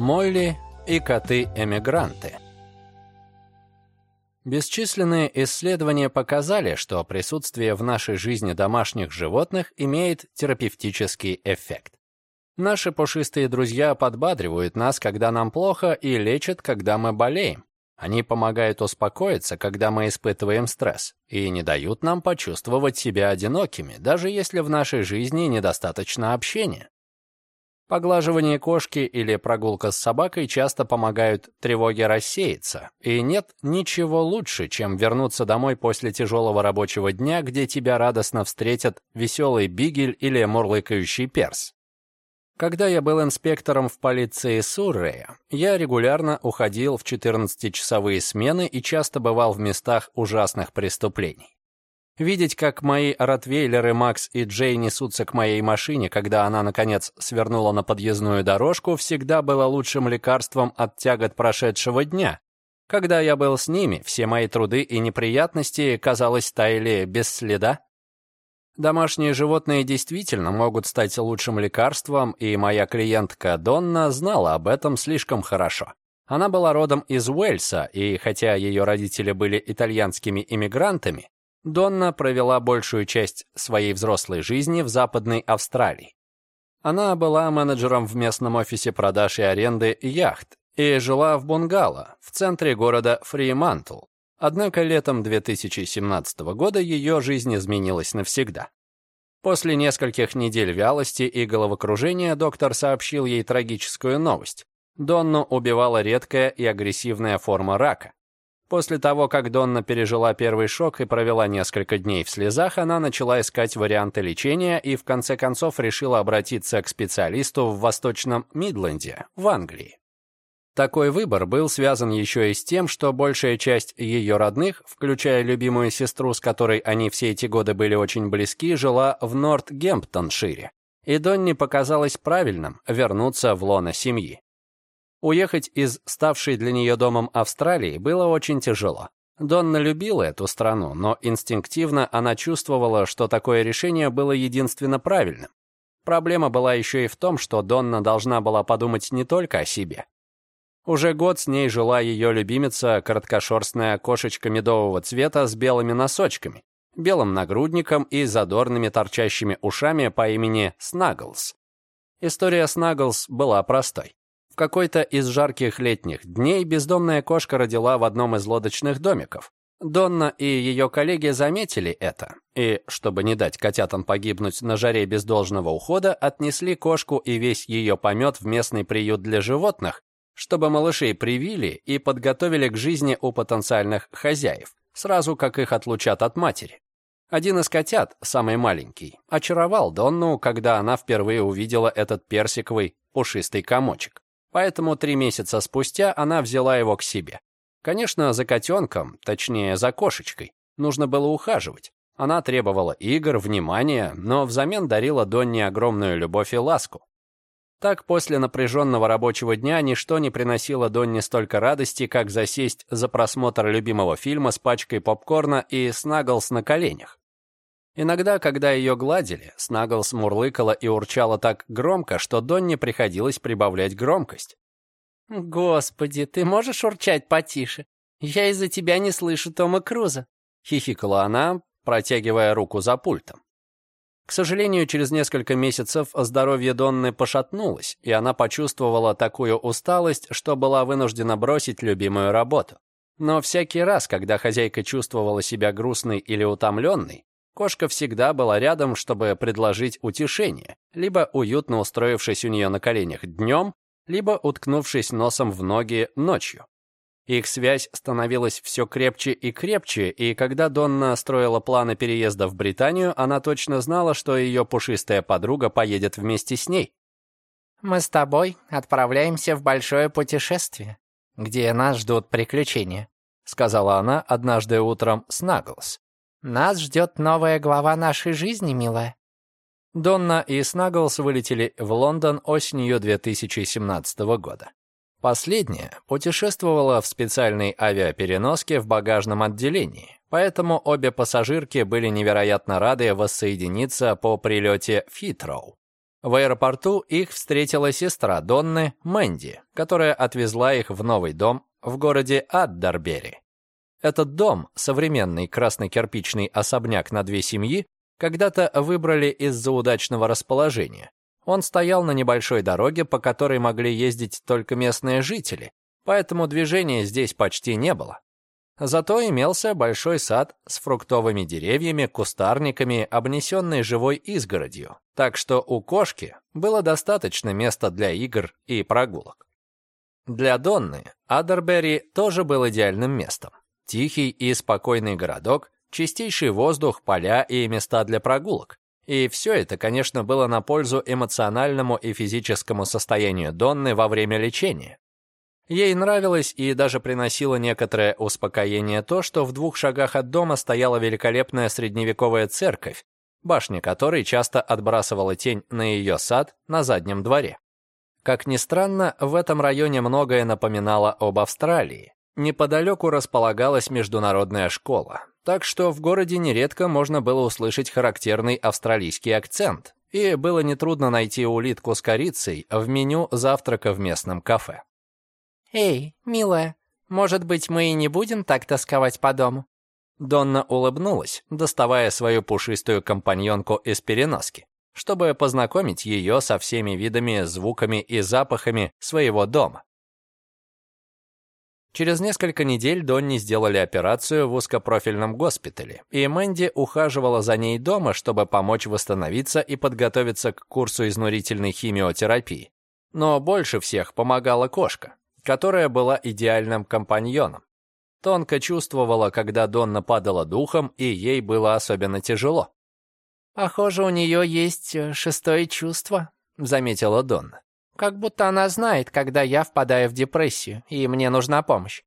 Молли и коты-эмигранты. Бесчисленные исследования показали, что присутствие в нашей жизни домашних животных имеет терапевтический эффект. Наши пушистые друзья подбадривают нас, когда нам плохо, и лечат, когда мы болеем. Они помогают успокоиться, когда мы испытываем стресс, и не дают нам почувствовать себя одинокими, даже если в нашей жизни недостаточно общения. Поглаживание кошки или прогулка с собакой часто помогают тревоге рассеяться, и нет ничего лучше, чем вернуться домой после тяжелого рабочего дня, где тебя радостно встретят веселый бигель или мурлыкающий перс. Когда я был инспектором в полиции Суррея, я регулярно уходил в 14-часовые смены и часто бывал в местах ужасных преступлений. Видеть, как мои ротвейлеры Макс и Джей несутся к моей машине, когда она, наконец, свернула на подъездную дорожку, всегда было лучшим лекарством от тягот прошедшего дня. Когда я был с ними, все мои труды и неприятности, казалось, таяли без следа. Домашние животные действительно могут стать лучшим лекарством, и моя клиентка Донна знала об этом слишком хорошо. Она была родом из Уэльса, и хотя ее родители были итальянскими иммигрантами, Донна провела большую часть своей взрослой жизни в Западной Австралии. Она была менеджером в местном офисе продаж и аренды яхт и жила в бунгало в центре города Фримантл, Однако летом 2017 года ее жизнь изменилась навсегда. После нескольких недель вялости и головокружения доктор сообщил ей трагическую новость. Донну убивала редкая и агрессивная форма рака. После того, как Донна пережила первый шок и провела несколько дней в слезах, она начала искать варианты лечения и в конце концов решила обратиться к специалисту в Восточном Мидленде, в Англии. Такой выбор был связан еще и с тем, что большая часть ее родных, включая любимую сестру, с которой они все эти годы были очень близки, жила в Норт-Гемптоншире. И Донни показалось правильным вернуться в лоно семьи. Уехать из ставшей для нее домом Австралии было очень тяжело. Донна любила эту страну, но инстинктивно она чувствовала, что такое решение было единственно правильным. Проблема была еще и в том, что Донна должна была подумать не только о себе, уже год с ней жила ее любимица, короткошерстная кошечка медового цвета с белыми носочками, белым нагрудником и задорными торчащими ушами по имени Снаглс. История Снаглс была простой. В какой-то из жарких летних дней бездомная кошка родила в одном из лодочных домиков. Донна и ее коллеги заметили это, и, чтобы не дать котятам погибнуть на жаре без должного ухода, отнесли кошку и весь ее помет в местный приют для животных, чтобы малышей привили и подготовили к жизни у потенциальных хозяев, сразу как их отлучат от матери. Один из котят, самый маленький, очаровал Донну, когда она впервые увидела этот персиковый пушистый комочек. Поэтому три месяца спустя она взяла его к себе. Конечно, за котенком, точнее, за кошечкой, нужно было ухаживать. Она требовала игр, внимания, но взамен дарила Донне огромную любовь и ласку. Так, после напряженного рабочего дня ничто не приносило Донни столько радости, как засесть за просмотр любимого фильма с пачкой попкорна и Снаглс на коленях. Иногда, когда ее гладили, Снаглс мурлыкала и урчала так громко, что Донни приходилось прибавлять громкость. «Господи, ты можешь урчать потише? Я из-за тебя не слышу Тома Круза», — хихикала она, протягивая руку за пультом. К сожалению, через несколько месяцев здоровье Донны пошатнулось, и она почувствовала такую усталость, что была вынуждена бросить любимую работу. Но всякий раз, когда хозяйка чувствовала себя грустной или утомленной, кошка всегда была рядом, чтобы предложить утешение, либо уютно устроившись у нее на коленях днем, либо уткнувшись носом в ноги ночью. Их связь становилась все крепче и крепче, и когда Донна строила планы переезда в Британию, она точно знала, что ее пушистая подруга поедет вместе с ней. «Мы с тобой отправляемся в большое путешествие, где нас ждут приключения», сказала она однажды утром с Наглс. «Нас ждет новая глава нашей жизни, милая». Донна и Снаглс вылетели в Лондон осенью 2017 года. Последняя путешествовала в специальной авиапереноске в багажном отделении, поэтому обе пассажирки были невероятно рады воссоединиться по прилете в Хитроу. В аэропорту их встретила сестра Донны, Мэнди, которая отвезла их в новый дом в городе Аддарбери. Этот дом, современный красно-кирпичный особняк на две семьи, когда-то выбрали из-за удачного расположения. Он стоял на небольшой дороге, по которой могли ездить только местные жители, поэтому движения здесь почти не было. Зато имелся большой сад с фруктовыми деревьями, кустарниками, обнесенный живой изгородью, так что у кошки было достаточно места для игр и прогулок. Для Донны Адербери тоже был идеальным местом. Тихий и спокойный городок, чистейший воздух, поля и места для прогулок. И все это, конечно, было на пользу эмоциональному и физическому состоянию Донны во время лечения. Ей нравилось и даже приносило некоторое успокоение то, что в двух шагах от дома стояла великолепная средневековая церковь, башня которой часто отбрасывала тень на ее сад на заднем дворе. Как ни странно, в этом районе многое напоминало об Австралии. Неподалеку располагалась международная школа, так что в городе нередко можно было услышать характерный австралийский акцент, и было нетрудно найти улитку с корицей в меню завтрака в местном кафе. «Эй, милая, может быть, мы и не будем так тосковать по дому?» Донна улыбнулась, доставая свою пушистую компаньонку из переноски, чтобы познакомить ее со всеми видами, звуками и запахами своего дома. Через несколько недель Донни сделали операцию в узкопрофильном госпитале, и Мэнди ухаживала за ней дома, чтобы помочь восстановиться и подготовиться к курсу изнурительной химиотерапии. Но больше всех помогала кошка которая была идеальным компаньоном. Тонко чувствовала, когда Донна падала духом, и ей было особенно тяжело. «Похоже, у нее есть э, шестое чувство», — заметила Донна. «Как будто она знает, когда я впадаю в депрессию, и мне нужна помощь».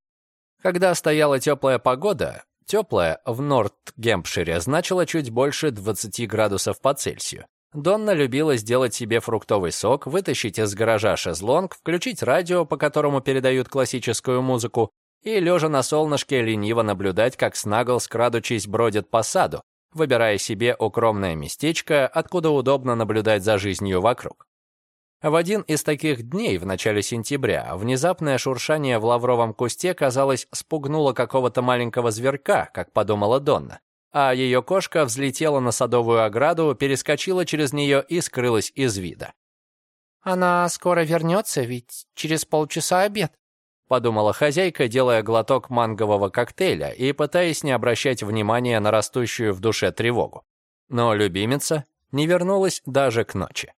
Когда стояла теплая погода, теплая в Норт-Гемпшире значила чуть больше 20 градусов по Цельсию. Донна любила сделать себе фруктовый сок, вытащить из гаража шезлонг, включить радио, по которому передают классическую музыку, и, лежа на солнышке, лениво наблюдать, как Снаглс, крадучись, бродит по саду, выбирая себе укромное местечко, откуда удобно наблюдать за жизнью вокруг. В один из таких дней в начале сентября внезапное шуршание в лавровом кусте, казалось, спугнуло какого-то маленького зверка, как подумала Донна а ее кошка взлетела на садовую ограду, перескочила через нее и скрылась из вида. «Она скоро вернется, ведь через полчаса обед», — подумала хозяйка, делая глоток мангового коктейля и пытаясь не обращать внимания на растущую в душе тревогу. Но любимица не вернулась даже к ночи.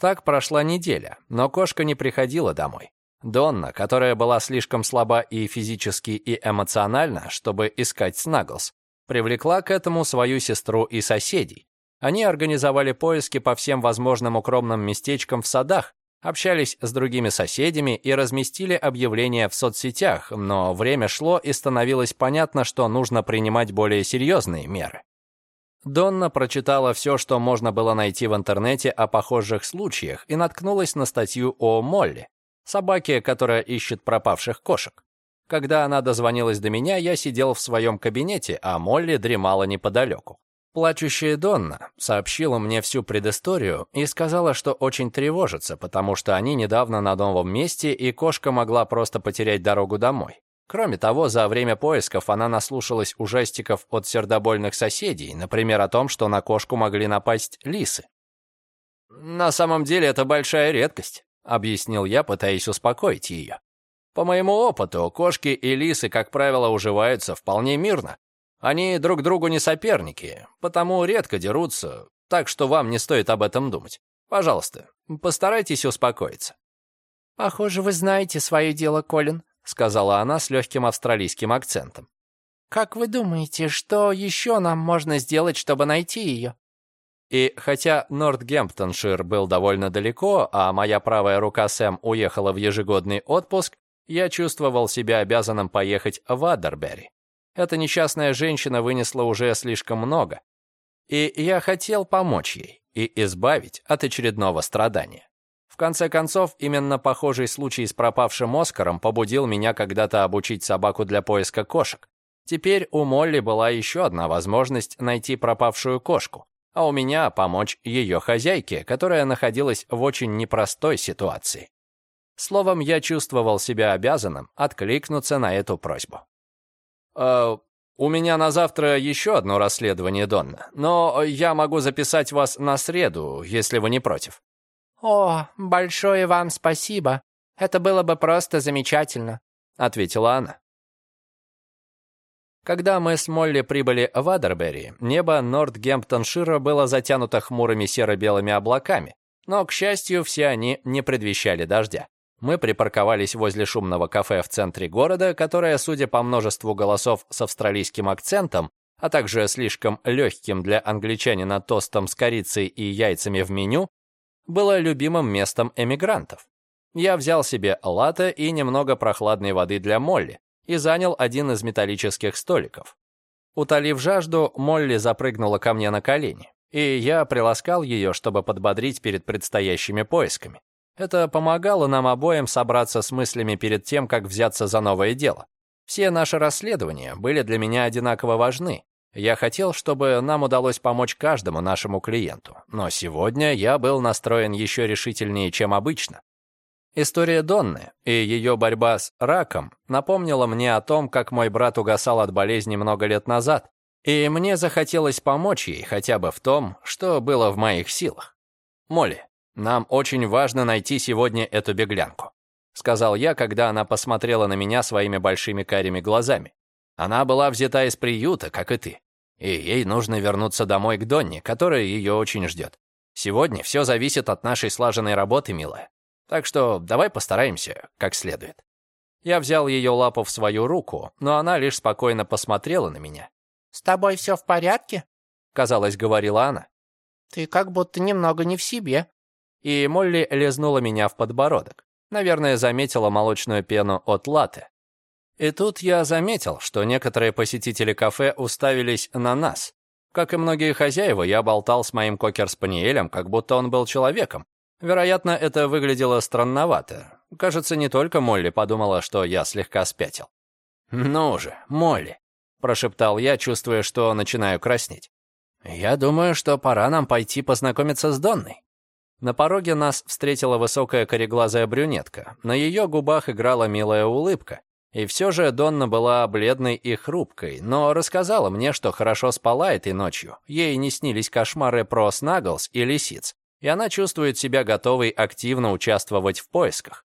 Так прошла неделя, но кошка не приходила домой. Донна, которая была слишком слаба и физически, и эмоционально, чтобы искать Снаглс, привлекла к этому свою сестру и соседей. Они организовали поиски по всем возможным укромным местечкам в садах, общались с другими соседями и разместили объявления в соцсетях, но время шло и становилось понятно, что нужно принимать более серьезные меры. Донна прочитала все, что можно было найти в интернете о похожих случаях и наткнулась на статью о Молли, собаке, которая ищет пропавших кошек. Когда она дозвонилась до меня, я сидел в своем кабинете, а Молли дремала неподалеку. Плачущая Донна сообщила мне всю предысторию и сказала, что очень тревожится, потому что они недавно на новом месте, и кошка могла просто потерять дорогу домой. Кроме того, за время поисков она наслушалась ужастиков от сердобольных соседей, например, о том, что на кошку могли напасть лисы. «На самом деле это большая редкость», — объяснил я, пытаясь успокоить ее. По моему опыту, кошки и лисы, как правило, уживаются вполне мирно. Они друг другу не соперники, потому редко дерутся, так что вам не стоит об этом думать. Пожалуйста, постарайтесь успокоиться». «Похоже, вы знаете свое дело, Колин», — сказала она с легким австралийским акцентом. «Как вы думаете, что еще нам можно сделать, чтобы найти ее?» И хотя Нортгемптоншир был довольно далеко, а моя правая рука Сэм уехала в ежегодный отпуск, я чувствовал себя обязанным поехать в Аддербери. Эта несчастная женщина вынесла уже слишком много, и я хотел помочь ей и избавить от очередного страдания. В конце концов, именно похожий случай с пропавшим Оскаром побудил меня когда-то обучить собаку для поиска кошек. Теперь у Молли была еще одна возможность найти пропавшую кошку. а у меня помочь ее хозяйке, которая находилась в очень непростой ситуации. Словом, я чувствовал себя обязанным откликнуться на эту просьбу. «Э, «У меня на завтра еще одно расследование, Донна, но я могу записать вас на среду, если вы не против». «О, большое вам спасибо. Это было бы просто замечательно», — ответила она. Когда мы с Молли прибыли в Адербери, небо Нортгемптоншира было затянуто хмурыми серо-белыми облаками, но, к счастью, все они не предвещали дождя. Мы припарковались возле шумного кафе в центре города, которое, судя по множеству голосов с австралийским акцентом, а также слишком легким для англичанина тостом с корицей и яйцами в меню, было любимым местом эмигрантов. Я взял себе латте и немного прохладной воды для Молли, и занял один из металлических столиков. Утолив жажду, Молли запрыгнула ко мне на колени, и я приласкал ее, чтобы подбодрить перед предстоящими поисками. Это помогало нам обоим собраться с мыслями перед тем, как взяться за новое дело. Все наши расследования были для меня одинаково важны. Я хотел, чтобы нам удалось помочь каждому нашему клиенту, но сегодня я был настроен еще решительнее, чем обычно. История Донны и ее борьба с раком напомнила мне о том, как мой брат угасал от болезни много лет назад, и мне захотелось помочь ей хотя бы в том, что было в моих силах. «Молли, нам очень важно найти сегодня эту беглянку», сказал я, когда она посмотрела на меня своими большими карими глазами. Она была взята из приюта, как и ты, и ей нужно вернуться домой к Донне, которая ее очень ждет. Сегодня все зависит от нашей слаженной работы, милая. Так что давай постараемся как следует. Я взял ее лапу в свою руку, но она лишь спокойно посмотрела на меня. «С тобой все в порядке?» — казалось, говорила она. «Ты как будто немного не в себе». И Молли лизнула меня в подбородок. Наверное, заметила молочную пену от латте. И тут я заметил, что некоторые посетители кафе уставились на нас. Как и многие хозяева, я болтал с моим кокер-спаниелем, как будто он был человеком, Вероятно, это выглядело странновато. Кажется, не только Молли подумала, что я слегка спятил. «Ну же, Молли», — прошептал я, чувствуя, что начинаю краснеть. «Я думаю, что пора нам пойти познакомиться с Донной». На пороге нас встретила высокая кореглазая брюнетка. На ее губах играла милая улыбка. И все же Донна была бледной и хрупкой, но рассказала мне, что хорошо спала этой ночью. Ей не снились кошмары про снаглс и лисиц и она чувствует себя готовой активно участвовать в поисках.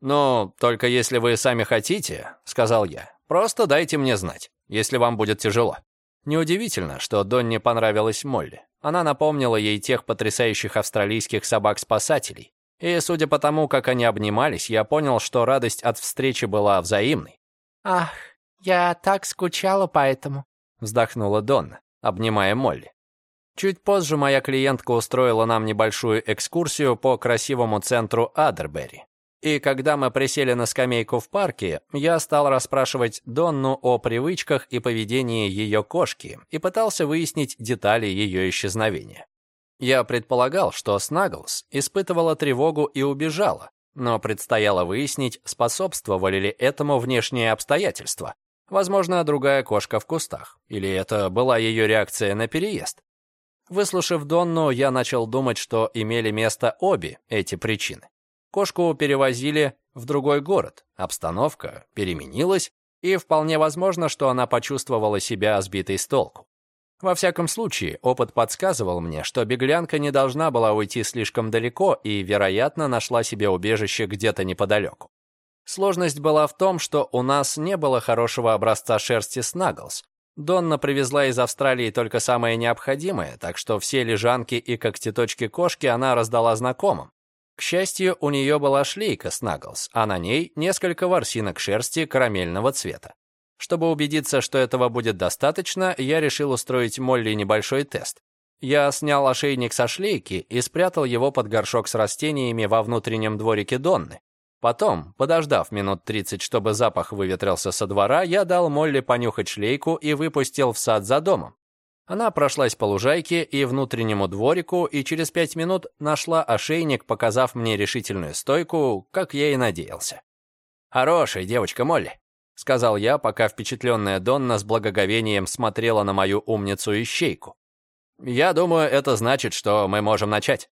«Ну, только если вы сами хотите», — сказал я, — «просто дайте мне знать, если вам будет тяжело». Неудивительно, что Донне понравилась Молли. Она напомнила ей тех потрясающих австралийских собак-спасателей. И, судя по тому, как они обнимались, я понял, что радость от встречи была взаимной. «Ах, я так скучала по этому», — вздохнула Донна, обнимая Молли. Чуть позже моя клиентка устроила нам небольшую экскурсию по красивому центру Адербери. И когда мы присели на скамейку в парке, я стал расспрашивать Донну о привычках и поведении ее кошки и пытался выяснить детали ее исчезновения. Я предполагал, что Снаглс испытывала тревогу и убежала, но предстояло выяснить, способствовали ли этому внешние обстоятельства. Возможно, другая кошка в кустах, или это была ее реакция на переезд. Выслушав Донну, я начал думать, что имели место обе эти причины. Кошку перевозили в другой город, обстановка переменилась, и вполне возможно, что она почувствовала себя сбитой с толку. Во всяком случае, опыт подсказывал мне, что беглянка не должна была уйти слишком далеко и, вероятно, нашла себе убежище где-то неподалеку. Сложность была в том, что у нас не было хорошего образца шерсти Снаглс, Донна привезла из Австралии только самое необходимое, так что все лежанки и когтеточки кошки она раздала знакомым. К счастью, у нее была шлейка Снаглс, а на ней несколько ворсинок шерсти карамельного цвета. Чтобы убедиться, что этого будет достаточно, я решил устроить Молли небольшой тест. Я снял ошейник со шлейки и спрятал его под горшок с растениями во внутреннем дворике Донны. Потом, подождав минут 30, чтобы запах выветрился со двора, я дал Молли понюхать шлейку и выпустил в сад за домом. Она прошлась по лужайке и внутреннему дворику, и через пять минут нашла ошейник, показав мне решительную стойку, как я и надеялся. «Хорошая девочка Молли», — сказал я, пока впечатленная Донна с благоговением смотрела на мою умницу-ищейку. Я думаю, это значит, что мы можем начать.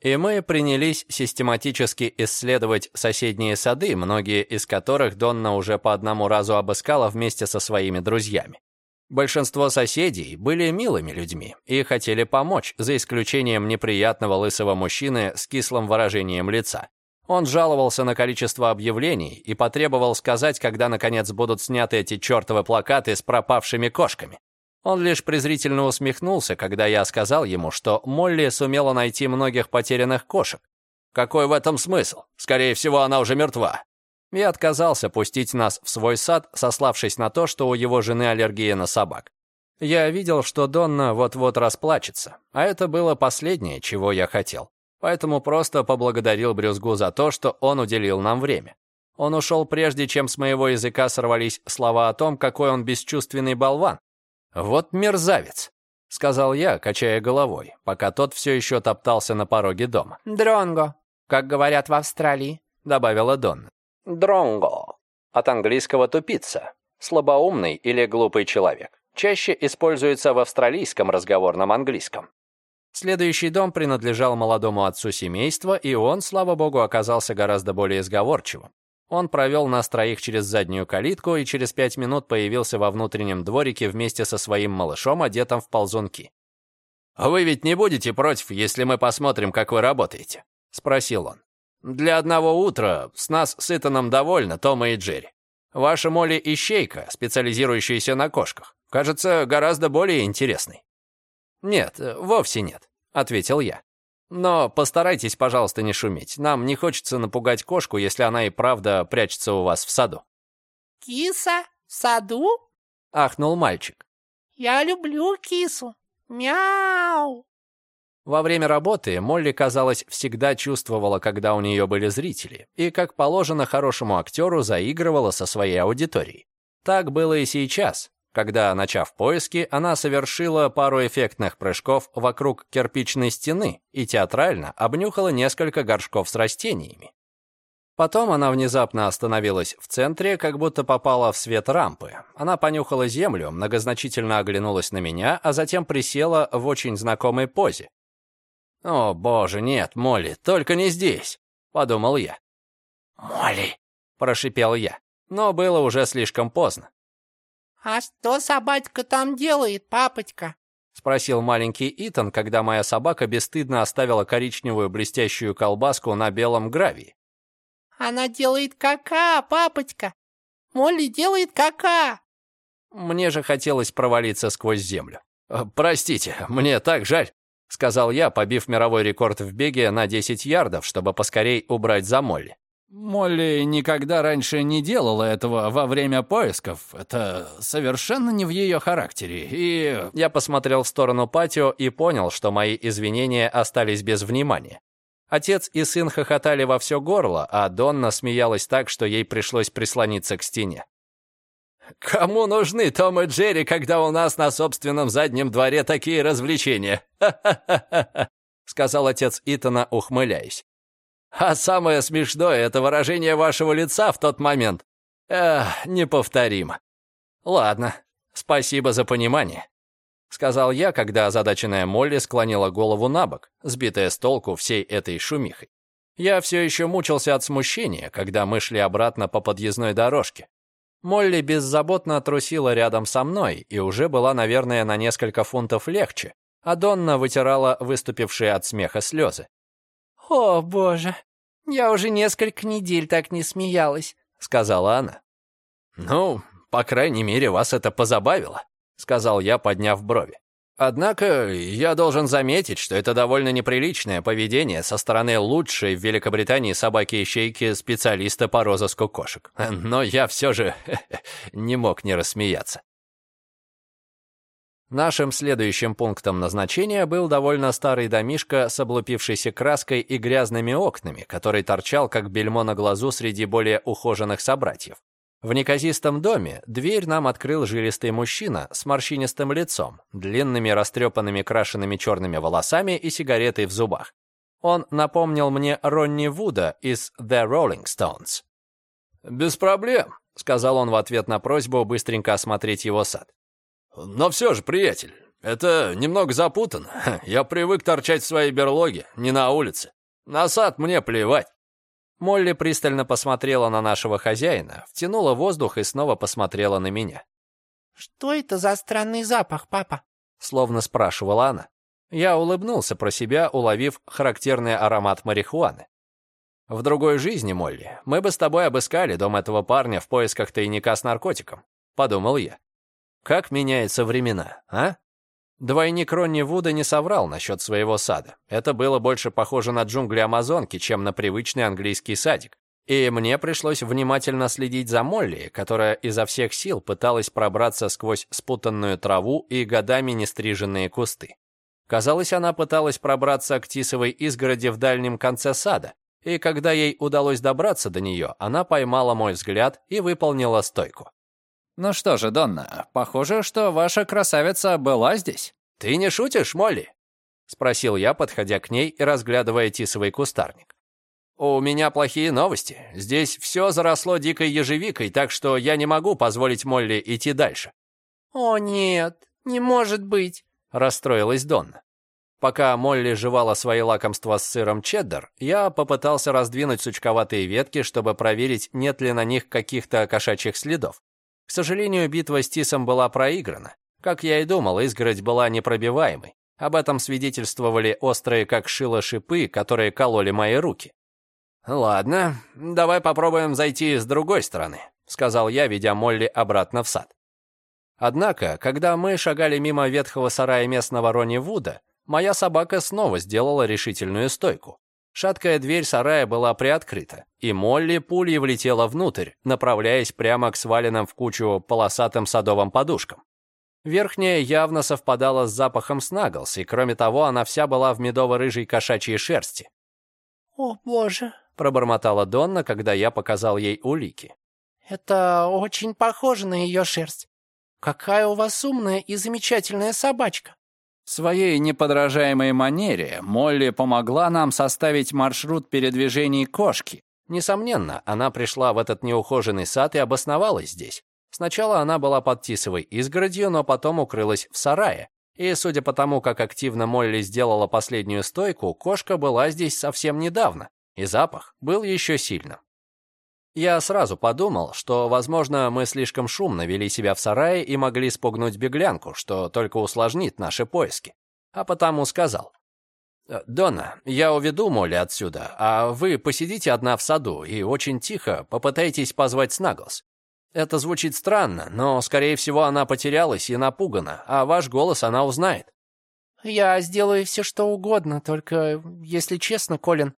И мы принялись систематически исследовать соседние сады, многие из которых Донна уже по одному разу обыскала вместе со своими друзьями. Большинство соседей были милыми людьми и хотели помочь, за исключением неприятного лысого мужчины с кислым выражением лица. Он жаловался на количество объявлений и потребовал сказать, когда, наконец, будут сняты эти чертовы плакаты с пропавшими кошками. Он лишь презрительно усмехнулся, когда я сказал ему, что Молли сумела найти многих потерянных кошек. Какой в этом смысл? Скорее всего, она уже мертва. Я отказался пустить нас в свой сад, сославшись на то, что у его жены аллергия на собак. Я видел, что Донна вот-вот расплачется, а это было последнее, чего я хотел. Поэтому просто поблагодарил Брюзгу за то, что он уделил нам время. Он ушел прежде, чем с моего языка сорвались слова о том, какой он бесчувственный болван, «Вот мерзавец», — сказал я, качая головой, пока тот все еще топтался на пороге дома. «Дронго, как говорят в Австралии», — добавила Донна. «Дронго» от английского «тупица», слабоумный или глупый человек. Чаще используется в австралийском разговорном английском. Следующий дом принадлежал молодому отцу семейства, и он, слава богу, оказался гораздо более сговорчивым. Он провел нас троих через заднюю калитку и через пять минут появился во внутреннем дворике вместе со своим малышом, одетым в ползунки. «Вы ведь не будете против, если мы посмотрим, как вы работаете?» — спросил он. «Для одного утра с нас с Итаном довольно, Тома и Джерри. Ваша Молли ищейка, специализирующаяся на кошках, кажется гораздо более интересной». «Нет, вовсе нет», — ответил я. Но постарайтесь, пожалуйста, не шуметь. Нам не хочется напугать кошку, если она и правда прячется у вас в саду». «Киса? В саду?» — ахнул мальчик. «Я люблю кису. Мяу!» Во время работы Молли, казалось, всегда чувствовала, когда у нее были зрители, и, как положено хорошему актеру, заигрывала со своей аудиторией. Так было и сейчас, когда, начав поиски, она совершила пару эффектных прыжков вокруг кирпичной стены и театрально обнюхала несколько горшков с растениями. Потом она внезапно остановилась в центре, как будто попала в свет рампы. Она понюхала землю, многозначительно оглянулась на меня, а затем присела в очень знакомой позе. «О, боже, нет, Молли, только не здесь!» — подумал я. «Молли!» — прошипел я, но было уже слишком поздно. «А что собачка там делает, папочка?» — спросил маленький Итан, когда моя собака бесстыдно оставила коричневую блестящую колбаску на белом гравии. «Она делает кака, папочка! Молли делает кака!» Мне же хотелось провалиться сквозь землю. «Э, «Простите, мне так жаль», — сказал я, побив мировой рекорд в беге на 10 ярдов, чтобы поскорей убрать за Молли. Молли никогда раньше не делала этого во время поисков. Это совершенно не в ее характере. И я посмотрел в сторону патио и понял, что мои извинения остались без внимания. Отец и сын хохотали во все горло, а Донна смеялась так, что ей пришлось прислониться к стене. «Кому нужны Том и Джерри, когда у нас на собственном заднем дворе такие развлечения?» сказал отец Итана, ухмыляясь. А самое смешное — это выражение вашего лица в тот момент. Эх, неповторимо. Ладно, спасибо за понимание. Сказал я, когда озадаченная Молли склонила голову на бок, сбитая с толку всей этой шумихой. Я все еще мучился от смущения, когда мы шли обратно по подъездной дорожке. Молли беззаботно трусила рядом со мной и уже была, наверное, на несколько фунтов легче, а Донна вытирала выступившие от смеха слезы. «О, боже, я уже несколько недель так не смеялась», — сказала она. «Ну, по крайней мере, вас это позабавило», — сказал я, подняв брови. «Однако я должен заметить, что это довольно неприличное поведение со стороны лучшей в Великобритании собаки-ищейки специалиста по розыску кошек. Но я все же не мог не рассмеяться. Нашим следующим пунктом назначения был довольно старый домишко с облупившейся краской и грязными окнами, который торчал как бельмо на глазу среди более ухоженных собратьев. В неказистом доме дверь нам открыл жилистый мужчина с морщинистым лицом, длинными растрепанными крашенными черными волосами и сигаретой в зубах. Он напомнил мне Ронни Вуда из The Rolling Stones. «Без проблем», — сказал он в ответ на просьбу быстренько осмотреть его сад. «Но все же, приятель, «Это немного запутанно. Я привык торчать в своей берлоге, не на улице. На сад мне плевать». Молли пристально посмотрела на нашего хозяина, втянула воздух и снова посмотрела на меня. «Что это за странный запах, папа?» Словно спрашивала она. Я улыбнулся про себя, уловив характерный аромат марихуаны. «В другой жизни, Молли, мы бы с тобой обыскали дом этого парня в поисках тайника с наркотиком», — подумал я. «Как меняются времена, а?» Двойник Ронни Вуда не соврал насчет своего сада. Это было больше похоже на джунгли Амазонки, чем на привычный английский садик. И мне пришлось внимательно следить за Молли, которая изо всех сил пыталась пробраться сквозь спутанную траву и годами нестриженные кусты. Казалось, она пыталась пробраться к тисовой изгороди в дальнем конце сада, и когда ей удалось добраться до нее, она поймала мой взгляд и выполнила стойку. «Ну что же, Донна, похоже, что ваша красавица была здесь». «Ты не шутишь, Молли?» — спросил я, подходя к ней и разглядывая тисовый кустарник. «У меня плохие новости. Здесь все заросло дикой ежевикой, так что я не могу позволить Молли идти дальше». «О, нет, не может быть», — расстроилась Донна. Пока Молли жевала свои лакомства с сыром чеддер, я попытался раздвинуть сучковатые ветки, чтобы проверить, нет ли на них каких-то кошачьих следов. К сожалению, битва с Тисом была проиграна. Как я и думал, изгородь была непробиваемой. Об этом свидетельствовали острые как шило шипы, которые кололи мои руки. «Ладно, давай попробуем зайти с другой стороны», — сказал я, ведя Молли обратно в сад. Однако, когда мы шагали мимо ветхого сарая местного Рони Вуда, моя собака снова сделала решительную стойку. Шаткая дверь сарая была приоткрыта, и Молли пулей влетела внутрь, направляясь прямо к сваленным в кучу полосатым садовым подушкам. Верхняя явно совпадала с запахом снаглс, и кроме того, она вся была в медово-рыжей кошачьей шерсти. «О, боже!» — пробормотала Донна, когда я показал ей улики. «Это очень похоже на ее шерсть. Какая у вас умная и замечательная собачка!» В своей неподражаемой манере Молли помогла нам составить маршрут передвижений кошки. Несомненно, она пришла в этот неухоженный сад и обосновалась здесь. Сначала она была под тисовой изгородью, но потом укрылась в сарае. И судя по тому, как активно Молли сделала последнюю стойку, кошка была здесь совсем недавно, и запах был еще сильным. Я сразу подумал, что, возможно, мы слишком шумно вели себя в сарае и могли спугнуть беглянку, что только усложнит наши поиски. А потому сказал. «Э, «Дона, я уведу Молли отсюда, а вы посидите одна в саду и очень тихо попытайтесь позвать Снаглс. Это звучит странно, но, скорее всего, она потерялась и напугана, а ваш голос она узнает». «Я сделаю все, что угодно, только, если честно, Колин,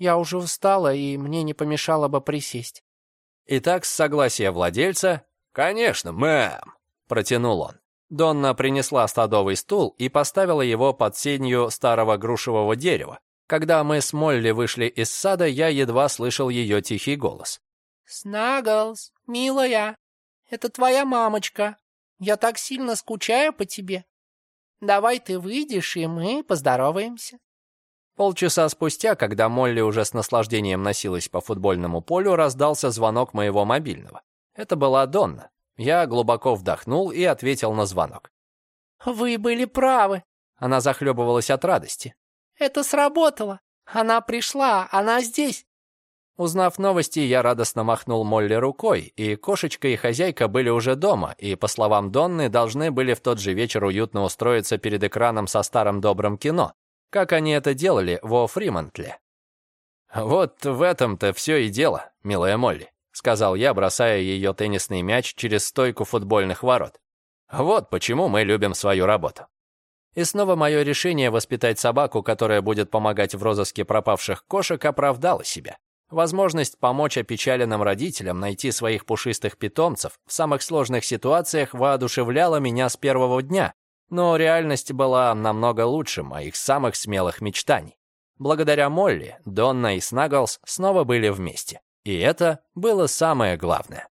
я уже устала, и мне не помешало бы присесть». Итак, с согласия владельца... «Конечно, мэм!» — протянул он. Донна принесла стадовый стул и поставила его под сенью старого грушевого дерева. Когда мы с Молли вышли из сада, я едва слышал ее тихий голос. «Снаглс, милая, это твоя мамочка. Я так сильно скучаю по тебе. Давай ты выйдешь, и мы поздороваемся». Полчаса спустя, когда Молли уже с наслаждением носилась по футбольному полю, раздался звонок моего мобильного. Это была Донна. Я глубоко вдохнул и ответил на звонок. «Вы были правы», — она захлебывалась от радости. «Это сработало. Она пришла, она здесь». Узнав новости, я радостно махнул Молли рукой, и кошечка и хозяйка были уже дома, и, по словам Донны, должны были в тот же вечер уютно устроиться перед экраном со старым добрым кино, как они это делали во Фримонтле. «Вот в этом-то все и дело, милая Молли», — сказал я, бросая ее теннисный мяч через стойку футбольных ворот. «Вот почему мы любим свою работу». И снова мое решение воспитать собаку, которая будет помогать в розыске пропавших кошек, оправдало себя. Возможность помочь опечаленным родителям найти своих пушистых питомцев в самых сложных ситуациях воодушевляла меня с первого дня, но реальность была намного лучше моих самых смелых мечтаний. Благодаря Молли, Донна и Снаглс снова были вместе. И это было самое главное.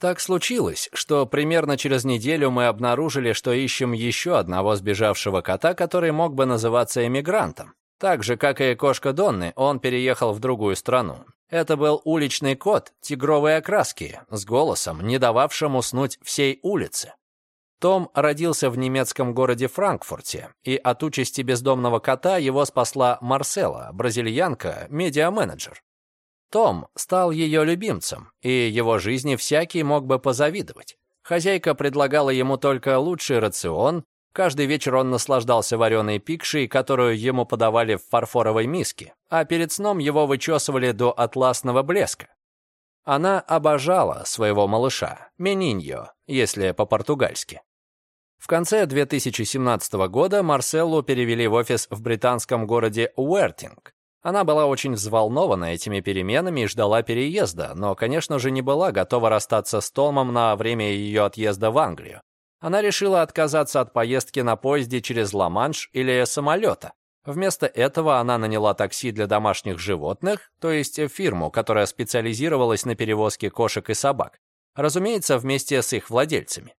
Так случилось, что примерно через неделю мы обнаружили, что ищем еще одного сбежавшего кота, который мог бы называться эмигрантом. Так же, как и кошка Донны, он переехал в другую страну. Это был уличный кот тигровой окраски, с голосом, не дававшим уснуть всей улице. Том родился в немецком городе Франкфурте, и от участи бездомного кота его спасла Марсела, бразильянка, медиа-менеджер. Том стал ее любимцем, и его жизни всякий мог бы позавидовать. Хозяйка предлагала ему только лучший рацион, каждый вечер он наслаждался вареной пикшей, которую ему подавали в фарфоровой миске, а перед сном его вычесывали до атласного блеска. Она обожала своего малыша, Мениньо, если по-португальски. В конце 2017 года Марселлу перевели в офис в британском городе Уэртинг. Она была очень взволнована этими переменами и ждала переезда, но, конечно же, не была готова расстаться с Томом на время ее отъезда в Англию. Она решила отказаться от поездки на поезде через Ла-Манш или самолета. Вместо этого она наняла такси для домашних животных, то есть фирму, которая специализировалась на перевозке кошек и собак. Разумеется, вместе с их владельцами.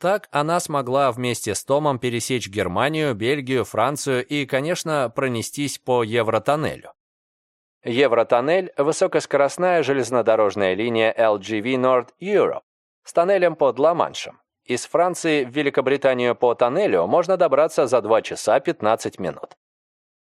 Так она смогла вместе с Томом пересечь Германию, Бельгию, Францию и, конечно, пронестись по Евротоннелю. Евротоннель – высокоскоростная железнодорожная линия LGV North Europe с тоннелем под Ла-Маншем. Из Франции в Великобританию по тоннелю можно добраться за 2 часа 15 минут.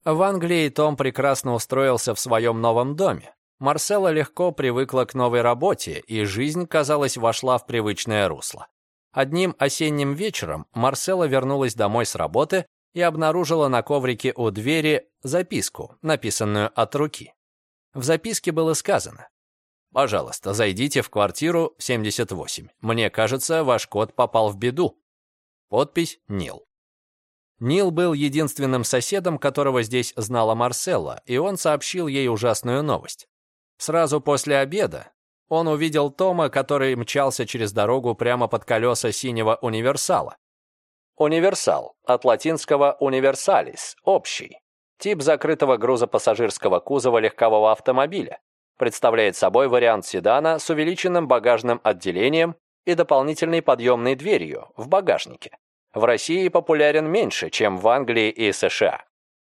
В Англии Том прекрасно устроился в своем новом доме. Марсела легко привыкла к новой работе, и жизнь, казалось, вошла в привычное русло. Одним осенним вечером Марсела вернулась домой с работы и обнаружила на коврике у двери записку, написанную от руки. В записке было сказано «Пожалуйста, зайдите в квартиру 78. Мне кажется, ваш кот попал в беду». Подпись «Нил». Нил был единственным соседом, которого здесь знала Марселла, и он сообщил ей ужасную новость. Сразу после обеда он увидел Тома, который мчался через дорогу прямо под колеса синего универсала. Универсал, от латинского «универсалис» — общий. Тип закрытого грузопассажирского кузова легкового автомобиля. Представляет собой вариант седана с увеличенным багажным отделением и дополнительной подъемной дверью в багажнике. В России популярен меньше, чем в Англии и США.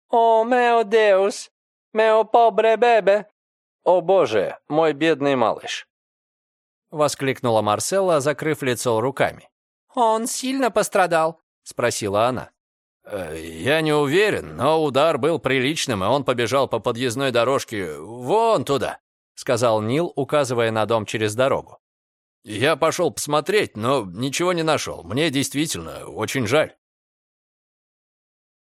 «О, мео деус! Мео побре бебе!» «О боже, мой бедный малыш!» Воскликнула Марселла, закрыв лицо руками. «Он сильно пострадал?» — спросила она. «Э, «Я не уверен, но удар был приличным, и он побежал по подъездной дорожке вон туда», — сказал Нил, указывая на дом через дорогу. «Я пошел посмотреть, но ничего не нашел. Мне действительно очень жаль».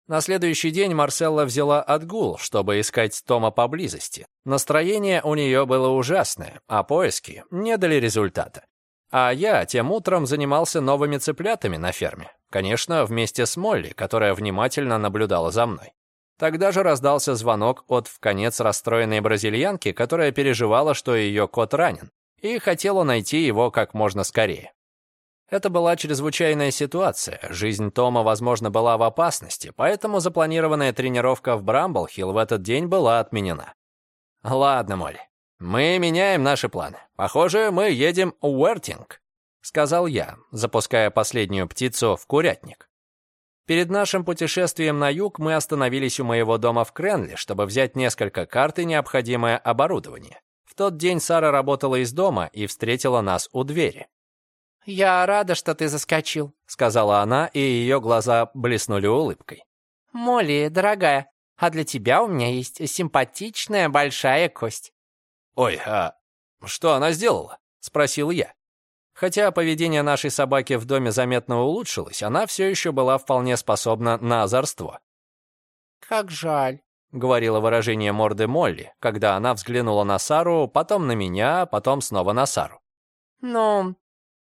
На следующий день Марселла взяла отгул, чтобы искать Тома поблизости. Настроение у нее было ужасное, а поиски не дали результата. А я тем утром занимался новыми цыплятами на ферме. Конечно, вместе с Молли, которая внимательно наблюдала за мной. Тогда же раздался звонок от в конец расстроенной бразильянки, которая переживала, что ее кот ранен, и хотела найти его как можно скорее. Это была чрезвычайная ситуация. Жизнь Тома, возможно, была в опасности, поэтому запланированная тренировка в Брамблхилл в этот день была отменена. «Ладно, Молли, мы меняем наши планы. Похоже, мы едем в Уэртинг», — сказал я, запуская последнюю птицу в курятник. Перед нашим путешествием на юг мы остановились у моего дома в Кренли, чтобы взять несколько карт и необходимое оборудование. В тот день Сара работала из дома и встретила нас у двери. «Я рада, что ты заскочил», — сказала она, и ее глаза блеснули улыбкой. «Молли, дорогая, а для тебя у меня есть симпатичная большая кость». «Ой, а что она сделала?» — спросил я. Хотя поведение нашей собаки в доме заметно улучшилось, она все еще была вполне способна на озорство. «Как жаль», — говорило выражение морды Молли, когда она взглянула на Сару, потом на меня, потом снова на Сару. «Ну,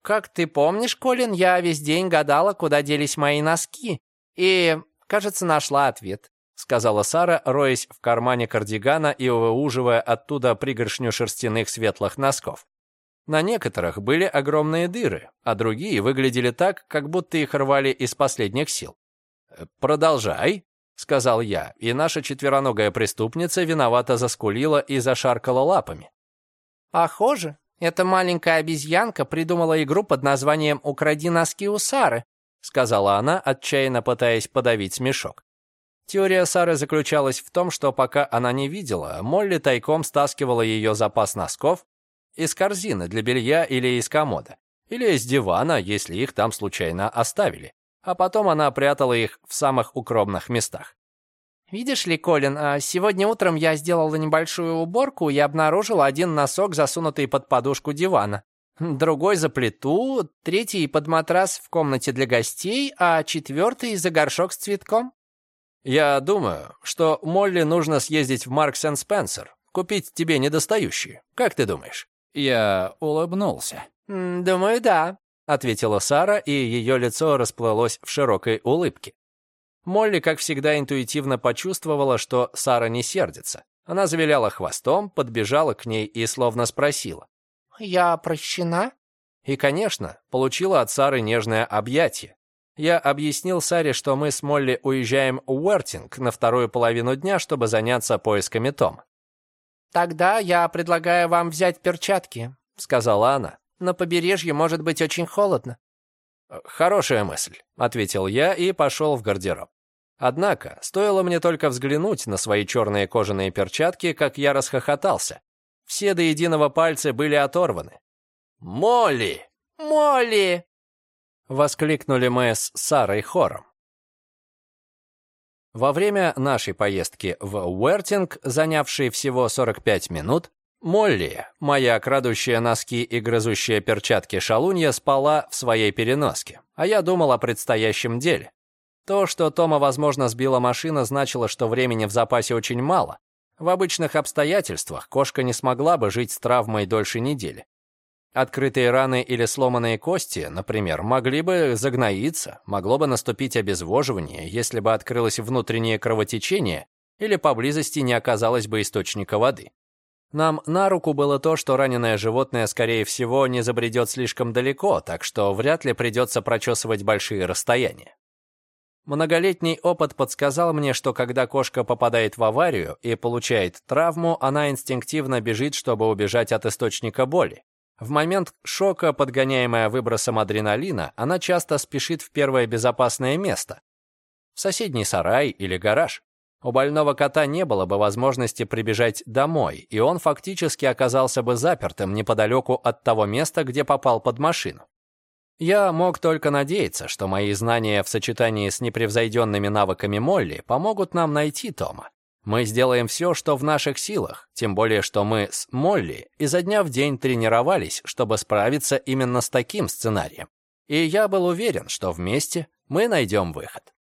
«Как ты помнишь, Колин, я весь день гадала, куда делись мои носки. И, кажется, нашла ответ», — сказала Сара, роясь в кармане кардигана и выуживая оттуда пригоршню шерстяных светлых носков. На некоторых были огромные дыры, а другие выглядели так, как будто их рвали из последних сил. «Продолжай», — сказал я, и наша четвероногая преступница виновато заскулила и зашаркала лапами. «Похоже, эта маленькая обезьянка придумала игру под названием «Укради носки у Сары», сказала она, отчаянно пытаясь подавить смешок. Теория Сары заключалась в том, что пока она не видела, Молли тайком стаскивала ее запас носков из корзины для белья или из комода. Или с дивана, если их там случайно оставили. А потом она прятала их в самых укромных местах. «Видишь ли, Колин, а сегодня утром я сделала небольшую уборку и обнаружила один носок, засунутый под подушку дивана. Другой за плиту, третий под матрас в комнате для гостей, а четвертый за горшок с цветком». «Я думаю, что Молли нужно съездить в Маркс энд Спенсер, купить тебе недостающие. Как ты думаешь?» Я улыбнулся. «Думаю, да», — ответила Сара, и ее лицо расплылось в широкой улыбке. Молли, как всегда, интуитивно почувствовала, что Сара не сердится. Она завиляла хвостом, подбежала к ней и словно спросила. «Я прощена?» И, конечно, получила от Сары нежное объятие. Я объяснил Саре, что мы с Молли уезжаем в Уэртинг на вторую половину дня, чтобы заняться поисками Тома. «Тогда я предлагаю вам взять перчатки», — сказала она. «На побережье может быть очень холодно». «Хорошая мысль», — ответил я и пошел в гардероб. Однако, стоило мне только взглянуть на свои черные кожаные перчатки, как я расхохотался. Все до единого пальца были оторваны. «Молли! Молли!» — воскликнули мы с Сарой хором. Во время нашей поездки в Уэртинг, занявшей всего 45 минут, Молли, моя крадущая носки и грызущая перчатки шалунья, спала в своей переноске, а я думал о предстоящем деле. То, что Тома, возможно, сбила машина, значило, что времени в запасе очень мало. В обычных обстоятельствах кошка не смогла бы жить с травмой дольше недели. Открытые раны или сломанные кости, например, могли бы загноиться, могло бы наступить обезвоживание, если бы открылось внутреннее кровотечение или поблизости не оказалось бы источника воды. Нам на руку было то, что раненое животное, скорее всего, не забредет слишком далеко, так что вряд ли придется прочесывать большие расстояния. Многолетний опыт подсказал мне, что когда кошка попадает в аварию и получает травму, она инстинктивно бежит, чтобы убежать от источника боли. В момент шока, подгоняемая выбросом адреналина, она часто спешит в первое безопасное место – в соседний сарай или гараж. У больного кота не было бы возможности прибежать домой, и он фактически оказался бы запертым неподалеку от того места, где попал под машину. Я мог только надеяться, что мои знания в сочетании с непревзойденными навыками Молли помогут нам найти Тома. Мы сделаем все, что в наших силах, тем более, что мы с Молли изо дня в день тренировались, чтобы справиться именно с таким сценарием. И я был уверен, что вместе мы найдем выход.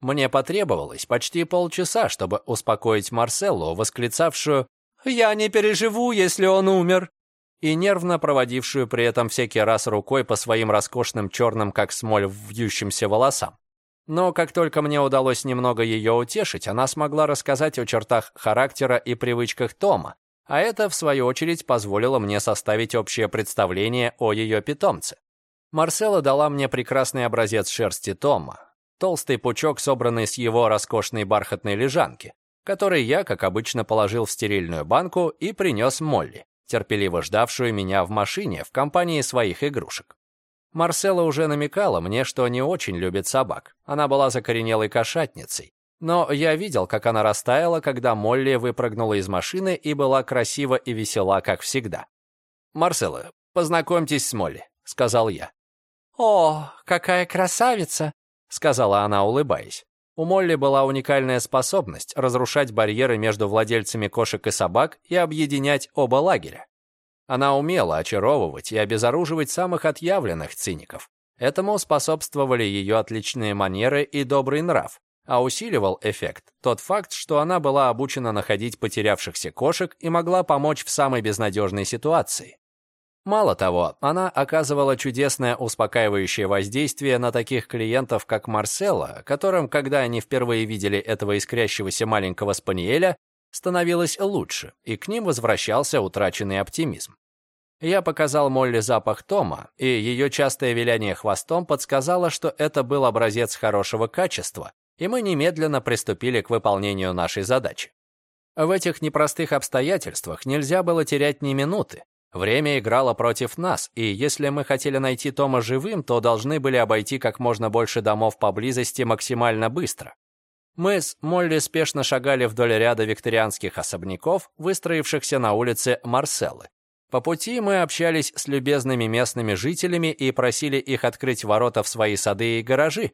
Мне потребовалось почти полчаса, чтобы успокоить Марселлу, восклицавшую «Я не переживу, если он умер», и нервно проводившую при этом всякий раз рукой по своим роскошным черным, как смоль, вьющимся волосам. Но как только мне удалось немного ее утешить, она смогла рассказать о чертах характера и привычках Тома, а это, в свою очередь, позволило мне составить общее представление о ее питомце. Марсела дала мне прекрасный образец шерсти Тома, толстый пучок, собранный с его роскошной бархатной лежанки, который я, как обычно, положил в стерильную банку и принес Молли терпеливо ждавшую меня в машине в компании своих игрушек. Марсела уже намекала мне, что не очень любит собак. Она была закоренелой кошатницей. Но я видел, как она растаяла, когда Молли выпрыгнула из машины и была красива и весела, как всегда. «Марсела, познакомьтесь с Молли», — сказал я. «О, какая красавица!» — сказала она, улыбаясь. У Молли была уникальная способность разрушать барьеры между владельцами кошек и собак и объединять оба лагеря. Она умела очаровывать и обезоруживать самых отъявленных циников. Этому способствовали ее отличные манеры и добрый нрав, а усиливал эффект тот факт, что она была обучена находить потерявшихся кошек и могла помочь в самой безнадежной ситуации. Мало того, она оказывала чудесное успокаивающее воздействие на таких клиентов, как Марселла, которым, когда они впервые видели этого искрящегося маленького спаниеля, становилось лучше, и к ним возвращался утраченный оптимизм. Я показал Молли запах Тома, и ее частое виляние хвостом подсказало, что это был образец хорошего качества, и мы немедленно приступили к выполнению нашей задачи. В этих непростых обстоятельствах нельзя было терять ни минуты, Время играло против нас, и если мы хотели найти Тома живым, то должны были обойти как можно больше домов поблизости максимально быстро. Мы с Молли спешно шагали вдоль ряда викторианских особняков, выстроившихся на улице Марселлы. По пути мы общались с любезными местными жителями и просили их открыть ворота в свои сады и гаражи.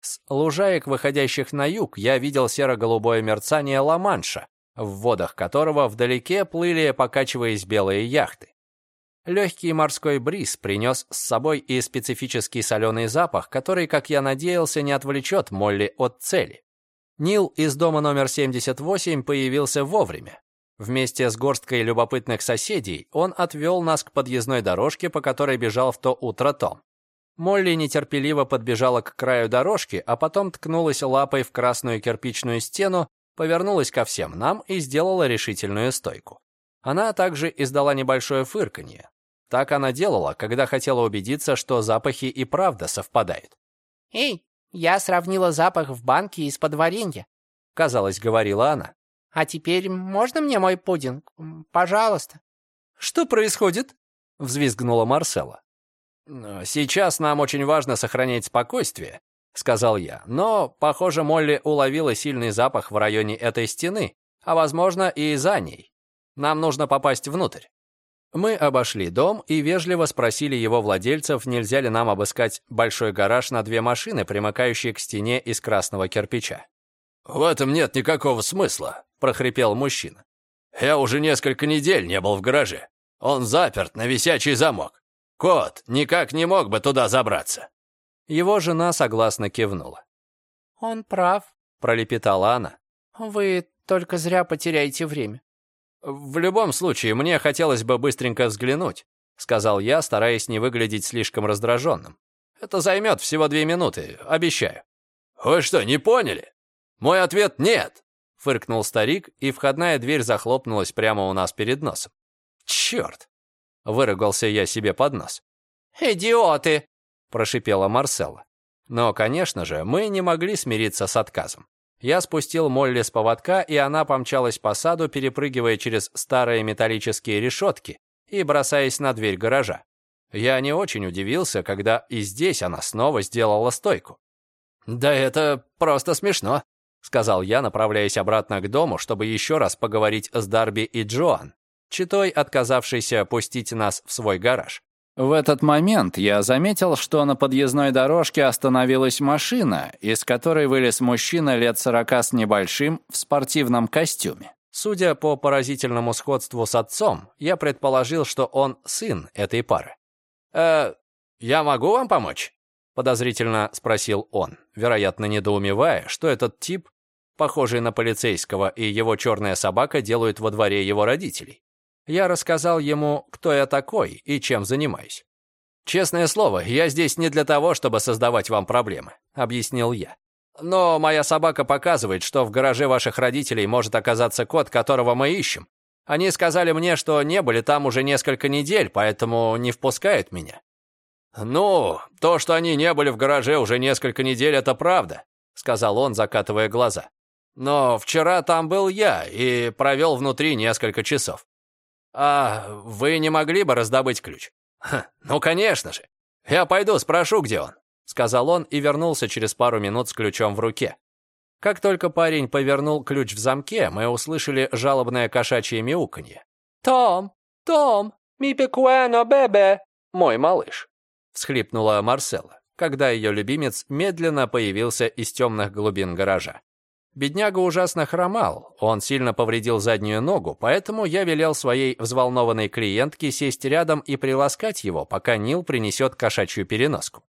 С лужаек, выходящих на юг, я видел серо-голубое мерцание Ла-Манша, в водах которого вдалеке плыли, покачиваясь белые яхты. Легкий морской бриз принес с собой и специфический соленый запах, который, как я надеялся, не отвлечет Молли от цели. Нил из дома номер 78 появился вовремя. Вместе с горсткой любопытных соседей он отвел нас к подъездной дорожке, по которой бежал в то утро Том. Молли нетерпеливо подбежала к краю дорожки, а потом ткнулась лапой в красную кирпичную стену, повернулась ко всем нам и сделала решительную стойку. Она также издала небольшое фырканье. Так она делала, когда хотела убедиться, что запахи и правда совпадают. «Эй, я сравнила запах в банке из-под варенья», — казалось, говорила она. «А теперь можно мне мой пудинг? Пожалуйста». «Что происходит?» — взвизгнула Марсела. «Сейчас нам очень важно сохранять спокойствие», — сказал я. «Но, похоже, Молли уловила сильный запах в районе этой стены, а, возможно, и за ней. Нам нужно попасть внутрь». Мы обошли дом и вежливо спросили его владельцев, нельзя ли нам обыскать большой гараж на две машины, примыкающие к стене из красного кирпича. «В этом нет никакого смысла», — прохрипел мужчина. «Я уже несколько недель не был в гараже. Он заперт на висячий замок. Кот никак не мог бы туда забраться». Его жена согласно кивнула. «Он прав», — пролепетала она. «Вы только зря потеряете время. «В любом случае, мне хотелось бы быстренько взглянуть», сказал я, стараясь не выглядеть слишком раздраженным. «Это займет всего две минуты, обещаю». «Вы что, не поняли? Мой ответ нет!» фыркнул старик, и входная дверь захлопнулась прямо у нас перед носом. «Черт!» — выругался я себе под нос. «Идиоты!» — прошипела Марселла. Но, конечно же, мы не могли смириться с отказом. Я спустил Молли с поводка, и она помчалась по саду, перепрыгивая через старые металлические решетки и бросаясь на дверь гаража. Я не очень удивился, когда и здесь она снова сделала стойку. «Да это просто смешно», — сказал я, направляясь обратно к дому, чтобы еще раз поговорить с Дарби и Джоан, читой отказавшейся пустить нас в свой гараж. В этот момент я заметил, что на подъездной дорожке остановилась машина, из которой вылез мужчина лет сорока с небольшим в спортивном костюме. Судя по поразительному сходству с отцом, я предположил, что он сын этой пары. «Э, я могу вам помочь?» — подозрительно спросил он, вероятно, недоумевая, что этот тип, похожий на полицейского, и его черная собака делают во дворе его родителей. Я рассказал ему, кто я такой и чем занимаюсь. «Честное слово, я здесь не для того, чтобы создавать вам проблемы», — объяснил я. «Но моя собака показывает, что в гараже ваших родителей может оказаться кот, которого мы ищем. Они сказали мне, что не были там уже несколько недель, поэтому не впускают меня». «Ну, то, что они не были в гараже уже несколько недель, это правда», — сказал он, закатывая глаза. «Но вчера там был я и провел внутри несколько часов. «А вы не могли бы раздобыть ключ?» «Ну, конечно же. Я пойду спрошу, где он», — сказал он и вернулся через пару минут с ключом в руке. Как только парень повернул ключ в замке, мы услышали жалобное кошачье мяуканье. «Том! Том! Ми пекуэно бебе!» «Мой малыш!» — всхлипнула Марсела, когда ее любимец медленно появился из темных глубин гаража. Бедняга ужасно хромал, он сильно повредил заднюю ногу, поэтому я велел своей взволнованной клиентке сесть рядом и приласкать его, пока Нил принесет кошачью переноску.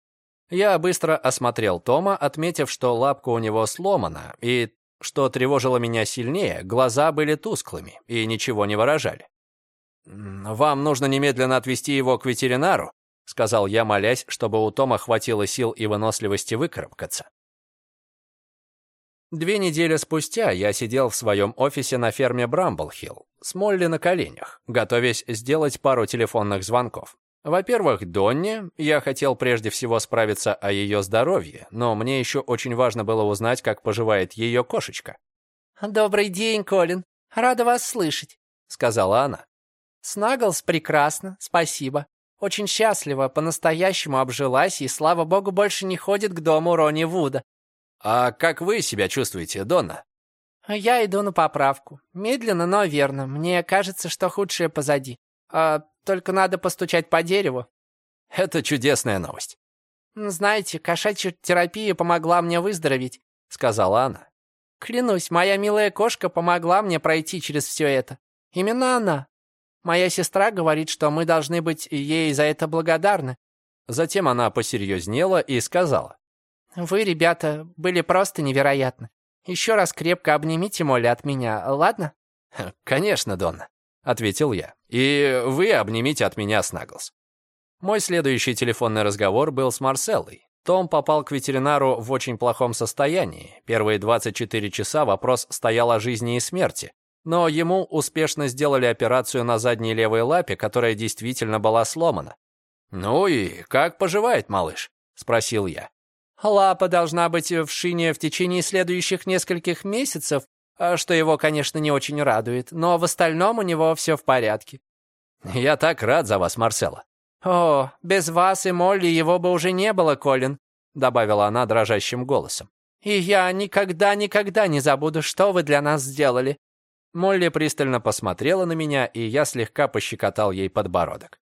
Я быстро осмотрел Тома, отметив, что лапка у него сломана, и, что тревожило меня сильнее, глаза были тусклыми и ничего не выражали. «Вам нужно немедленно отвезти его к ветеринару», — сказал я, молясь, чтобы у Тома хватило сил и выносливости выкарабкаться. Две недели спустя я сидел в своем офисе на ферме Брамблхилл с Молли на коленях, готовясь сделать пару телефонных звонков. Во-первых, Донне я хотел прежде всего справиться о ее здоровье, но мне еще очень важно было узнать, как поживает ее кошечка. «Добрый день, Колин. Рада вас слышать», — сказала она. «Снаглс прекрасно, спасибо. Очень счастлива, по-настоящему обжилась и, слава богу, больше не ходит к дому Рони Вуда. «А как вы себя чувствуете, Донна?» «Я иду на поправку. Медленно, но верно. Мне кажется, что худшее позади. А Только надо постучать по дереву». «Это чудесная новость». «Знаете, кошачья терапия помогла мне выздороветь», — сказала она. «Клянусь, моя милая кошка помогла мне пройти через все это. Именно она. Моя сестра говорит, что мы должны быть ей за это благодарны». Затем она посерьезнела и сказала. «Вы, ребята, были просто невероятны. Еще раз крепко обнимите Молли от меня, ладно?» «Конечно, Донна», — ответил я. «И вы обнимите от меня Снаглс». Мой следующий телефонный разговор был с Марселлой. Том попал к ветеринару в очень плохом состоянии. Первые 24 часа вопрос стоял о жизни и смерти. Но ему успешно сделали операцию на задней левой лапе, которая действительно была сломана. «Ну и как поживает малыш?» — спросил я. Лапа должна быть в шине в течение следующих нескольких месяцев, а что его, конечно, не очень радует, но в остальном у него все в порядке. Я так рад за вас, Марсела. О, без вас и Молли его бы уже не было, Колин, добавила она дрожащим голосом. И я никогда-никогда не забуду, что вы для нас сделали. Молли пристально посмотрела на меня, и я слегка пощекотал ей подбородок.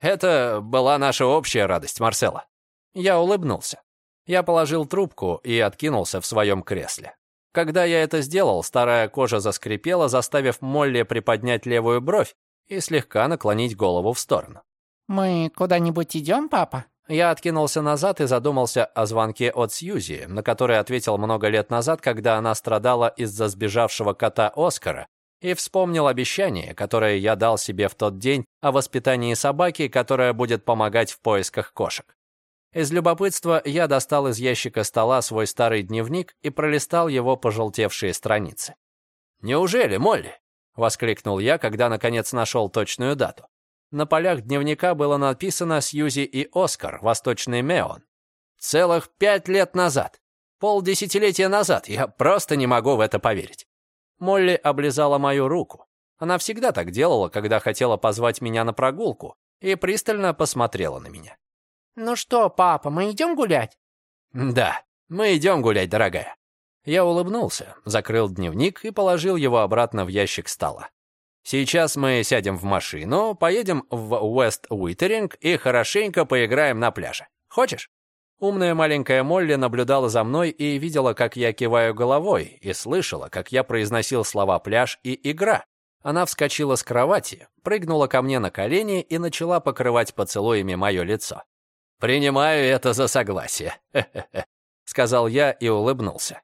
Это была наша общая радость, Марсела. Я улыбнулся. Я положил трубку и откинулся в своем кресле. Когда я это сделал, старая кожа заскрипела, заставив Молли приподнять левую бровь и слегка наклонить голову в сторону. «Мы куда-нибудь идем, папа?» Я откинулся назад и задумался о звонке от Сьюзи, на который ответил много лет назад, когда она страдала из-за сбежавшего кота Оскара, и вспомнил обещание, которое я дал себе в тот день о воспитании собаки, которая будет помогать в поисках кошек. Из любопытства я достал из ящика стола свой старый дневник и пролистал его пожелтевшие страницы. «Неужели, Молли?» — воскликнул я, когда наконец нашел точную дату. На полях дневника было написано «Сьюзи и Оскар, Восточный Меон». Целых пять лет назад. Полдесятилетия назад. Я просто не могу в это поверить. Молли облизала мою руку. Она всегда так делала, когда хотела позвать меня на прогулку, и пристально посмотрела на меня. «Ну что, папа, мы идем гулять?» «Да, мы идем гулять, дорогая». Я улыбнулся, закрыл дневник и положил его обратно в ящик стола. «Сейчас мы сядем в машину, поедем в Уэст-Уитеринг и хорошенько поиграем на пляже. Хочешь?» Умная маленькая Молли наблюдала за мной и видела, как я киваю головой, и слышала, как я произносил слова «пляж» и «игра». Она вскочила с кровати, прыгнула ко мне на колени и начала покрывать поцелуями мое лицо. «Принимаю это за согласие», — сказал я и улыбнулся.